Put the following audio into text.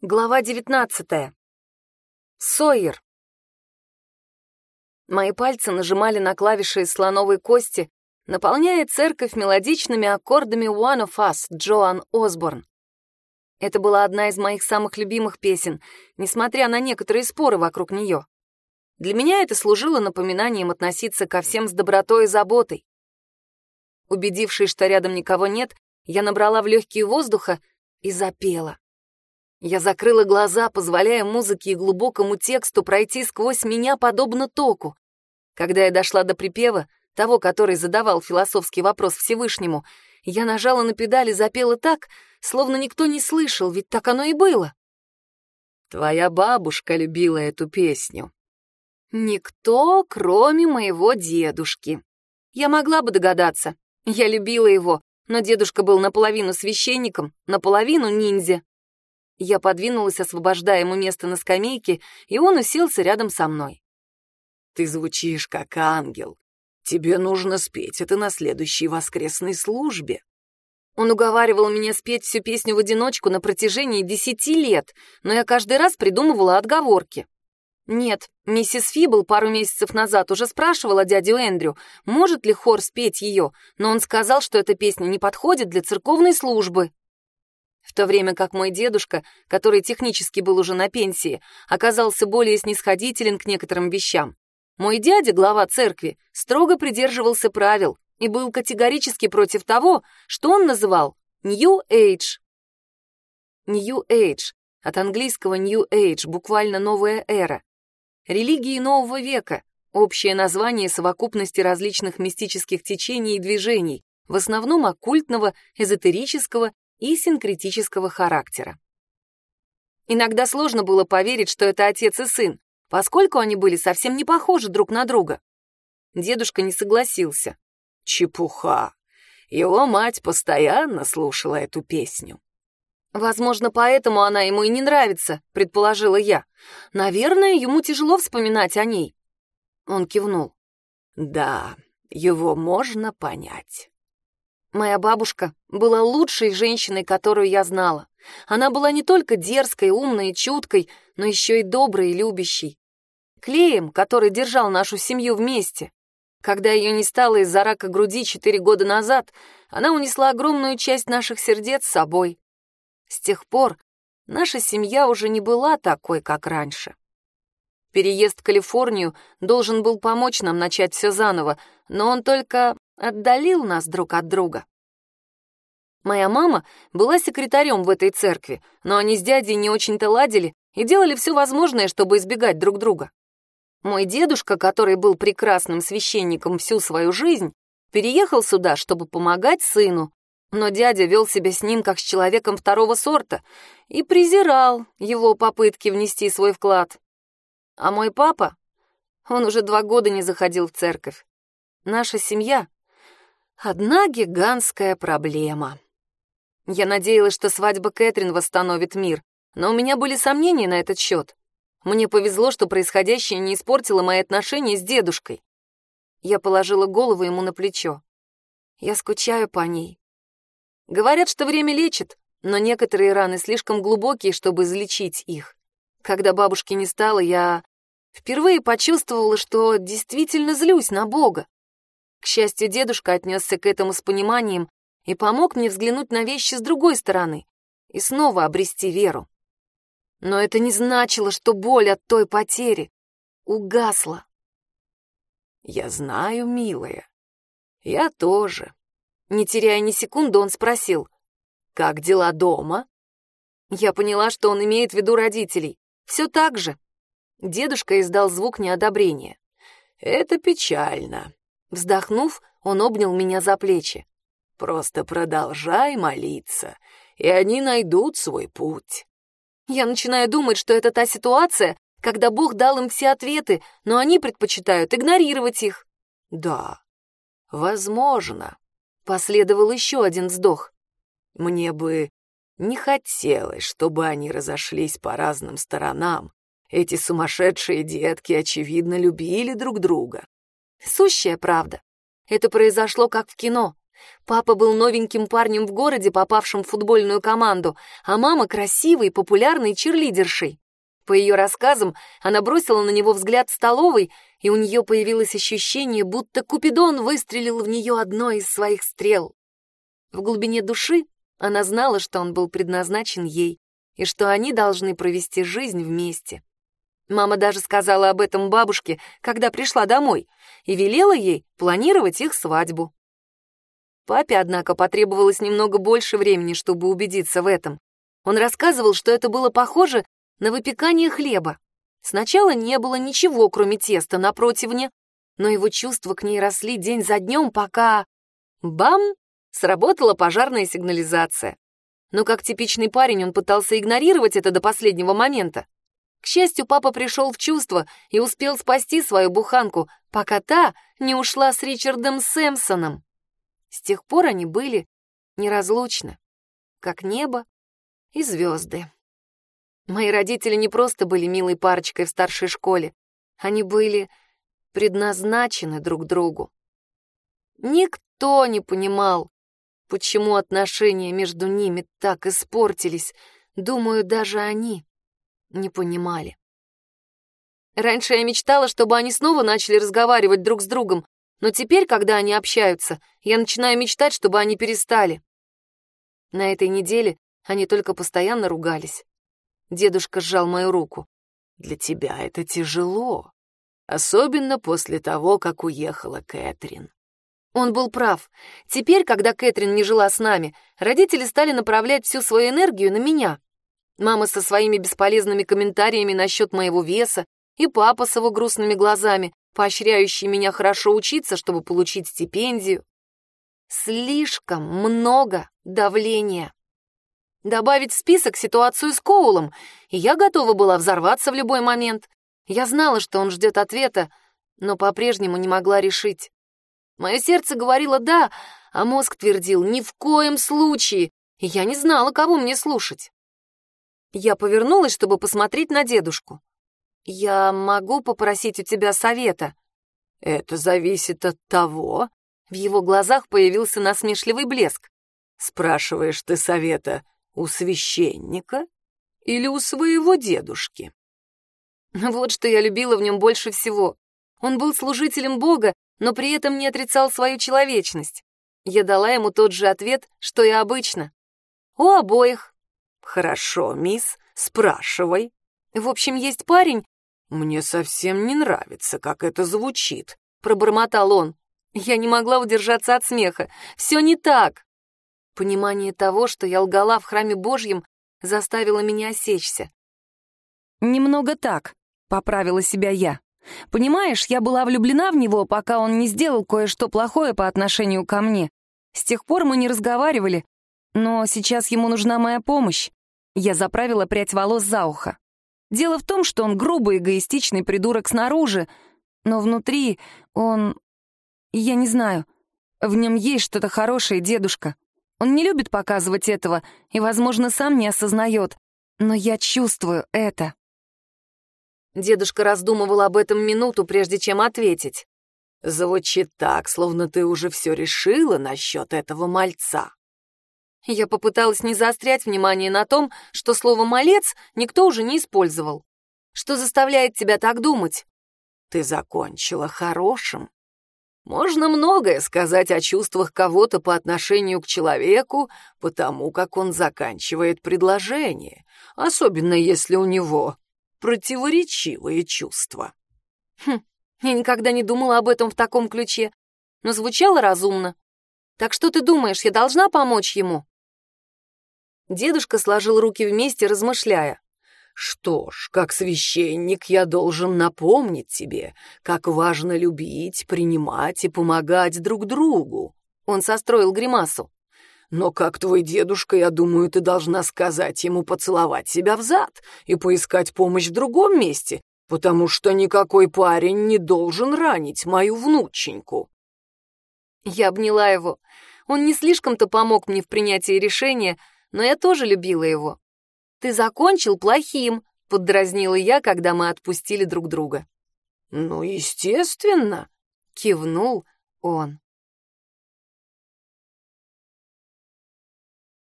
Глава девятнадцатая. Сойер. Мои пальцы нажимали на клавиши из слоновой кости, наполняя церковь мелодичными аккордами «One of Us» Джоан Осборн. Это была одна из моих самых любимых песен, несмотря на некоторые споры вокруг нее. Для меня это служило напоминанием относиться ко всем с добротой и заботой. Убедившись, что рядом никого нет, я набрала в легкие воздуха и запела. Я закрыла глаза, позволяя музыке и глубокому тексту пройти сквозь меня подобно току. Когда я дошла до припева, того, который задавал философский вопрос Всевышнему, я нажала на педали и запела так, словно никто не слышал, ведь так оно и было. Твоя бабушка любила эту песню. Никто, кроме моего дедушки. Я могла бы догадаться. Я любила его, но дедушка был наполовину священником, наполовину ниндзя. Я подвинулась, освобождая ему место на скамейке, и он уселся рядом со мной. «Ты звучишь как ангел. Тебе нужно спеть это на следующей воскресной службе». Он уговаривал меня спеть всю песню в одиночку на протяжении десяти лет, но я каждый раз придумывала отговорки. Нет, миссис Фибл пару месяцев назад уже спрашивала дядю Эндрю, может ли хор спеть ее, но он сказал, что эта песня не подходит для церковной службы. В то время как мой дедушка, который технически был уже на пенсии, оказался более снисходителен к некоторым вещам. Мой дядя, глава церкви, строго придерживался правил и был категорически против того, что он называл New Age. New Age от английского New Age, буквально новая эра. Религии нового века, общее название совокупности различных мистических течений и движений, в основном оккультного, эзотерического и синкретического характера. Иногда сложно было поверить, что это отец и сын, поскольку они были совсем не похожи друг на друга. Дедушка не согласился. Чепуха. Его мать постоянно слушала эту песню. «Возможно, поэтому она ему и не нравится», — предположила я. «Наверное, ему тяжело вспоминать о ней». Он кивнул. «Да, его можно понять». Моя бабушка была лучшей женщиной, которую я знала. Она была не только дерзкой, умной и чуткой, но еще и доброй и любящей. Клеем, который держал нашу семью вместе. Когда ее не стало из-за рака груди четыре года назад, она унесла огромную часть наших сердец с собой. С тех пор наша семья уже не была такой, как раньше. Переезд в Калифорнию должен был помочь нам начать все заново, но он только отдалил нас друг от друга. Моя мама была секретарем в этой церкви, но они с дядей не очень-то ладили и делали все возможное, чтобы избегать друг друга. Мой дедушка, который был прекрасным священником всю свою жизнь, переехал сюда, чтобы помогать сыну, но дядя вел себя с ним как с человеком второго сорта и презирал его попытки внести свой вклад. А мой папа, он уже два года не заходил в церковь. Наша семья Одна гигантская проблема. Я надеялась, что свадьба Кэтрин восстановит мир, но у меня были сомнения на этот счет. Мне повезло, что происходящее не испортило мои отношения с дедушкой. Я положила голову ему на плечо. Я скучаю по ней. Говорят, что время лечит, но некоторые раны слишком глубокие, чтобы излечить их. Когда бабушки не стало, я впервые почувствовала, что действительно злюсь на Бога. К счастью, дедушка отнесся к этому с пониманием и помог мне взглянуть на вещи с другой стороны и снова обрести веру. Но это не значило, что боль от той потери угасла. «Я знаю, милая. Я тоже». Не теряя ни секунды, он спросил, «Как дела дома?» Я поняла, что он имеет в виду родителей. Все так же. Дедушка издал звук неодобрения. «Это печально. Вздохнув, он обнял меня за плечи. «Просто продолжай молиться, и они найдут свой путь». Я начинаю думать, что это та ситуация, когда Бог дал им все ответы, но они предпочитают игнорировать их. «Да, возможно», — последовал еще один вздох. «Мне бы не хотелось, чтобы они разошлись по разным сторонам. Эти сумасшедшие детки, очевидно, любили друг друга. Сущая правда. Это произошло как в кино. Папа был новеньким парнем в городе, попавшим в футбольную команду, а мама красивой, популярной черлидершей. По ее рассказам, она бросила на него взгляд столовой, и у нее появилось ощущение, будто Купидон выстрелил в нее одной из своих стрел. В глубине души она знала, что он был предназначен ей, и что они должны провести жизнь вместе. Мама даже сказала об этом бабушке, когда пришла домой, и велела ей планировать их свадьбу. Папе, однако, потребовалось немного больше времени, чтобы убедиться в этом. Он рассказывал, что это было похоже на выпекание хлеба. Сначала не было ничего, кроме теста на противне, но его чувства к ней росли день за днем, пока... Бам! Сработала пожарная сигнализация. Но как типичный парень он пытался игнорировать это до последнего момента. К счастью, папа пришел в чувство и успел спасти свою буханку, пока та не ушла с Ричардом Сэмпсоном. С тех пор они были неразлучны, как небо и звезды. Мои родители не просто были милой парочкой в старшей школе, они были предназначены друг другу. Никто не понимал, почему отношения между ними так испортились, думаю, даже они не понимали. Раньше я мечтала, чтобы они снова начали разговаривать друг с другом, но теперь, когда они общаются, я начинаю мечтать, чтобы они перестали. На этой неделе они только постоянно ругались. Дедушка сжал мою руку. «Для тебя это тяжело, особенно после того, как уехала Кэтрин». Он был прав. Теперь, когда Кэтрин не жила с нами, родители стали направлять всю свою энергию на меня. Мама со своими бесполезными комментариями насчет моего веса и папа с его грустными глазами, поощряющий меня хорошо учиться, чтобы получить стипендию. Слишком много давления. Добавить в список ситуацию с Коулом, и я готова была взорваться в любой момент. Я знала, что он ждет ответа, но по-прежнему не могла решить. Мое сердце говорило «да», а мозг твердил «ни в коем случае», и я не знала, кого мне слушать. Я повернулась, чтобы посмотреть на дедушку. «Я могу попросить у тебя совета?» «Это зависит от того...» В его глазах появился насмешливый блеск. «Спрашиваешь ты совета у священника или у своего дедушки?» Вот что я любила в нем больше всего. Он был служителем Бога, но при этом не отрицал свою человечность. Я дала ему тот же ответ, что и обычно. У обоих. «Хорошо, мисс, спрашивай». «В общем, есть парень...» «Мне совсем не нравится, как это звучит», — пробормотал он. Я не могла удержаться от смеха. Все не так. Понимание того, что я лгала в храме Божьем, заставило меня осечься. «Немного так», — поправила себя я. «Понимаешь, я была влюблена в него, пока он не сделал кое-что плохое по отношению ко мне. С тех пор мы не разговаривали, но сейчас ему нужна моя помощь. Я заправила прядь волос за ухо. Дело в том, что он грубый, эгоистичный придурок снаружи, но внутри он... Я не знаю. В нем есть что-то хорошее, дедушка. Он не любит показывать этого и, возможно, сам не осознает, но я чувствую это. Дедушка раздумывал об этом минуту, прежде чем ответить. «Звучит так, словно ты уже все решила насчет этого мальца». Я попыталась не заострять внимание на том, что слово «малец» никто уже не использовал. Что заставляет тебя так думать? Ты закончила хорошим. Можно многое сказать о чувствах кого-то по отношению к человеку, потому как он заканчивает предложение, особенно если у него противоречивые чувства. Хм, я никогда не думала об этом в таком ключе, но звучало разумно. Так что ты думаешь, я должна помочь ему? Дедушка сложил руки вместе, размышляя. «Что ж, как священник я должен напомнить тебе, как важно любить, принимать и помогать друг другу». Он состроил гримасу. «Но как твой дедушка, я думаю, ты должна сказать ему поцеловать себя в зад и поискать помощь в другом месте, потому что никакой парень не должен ранить мою внученьку». Я обняла его. Он не слишком-то помог мне в принятии решения, но я тоже любила его. «Ты закончил плохим», — поддразнила я, когда мы отпустили друг друга. «Ну, естественно», — кивнул он.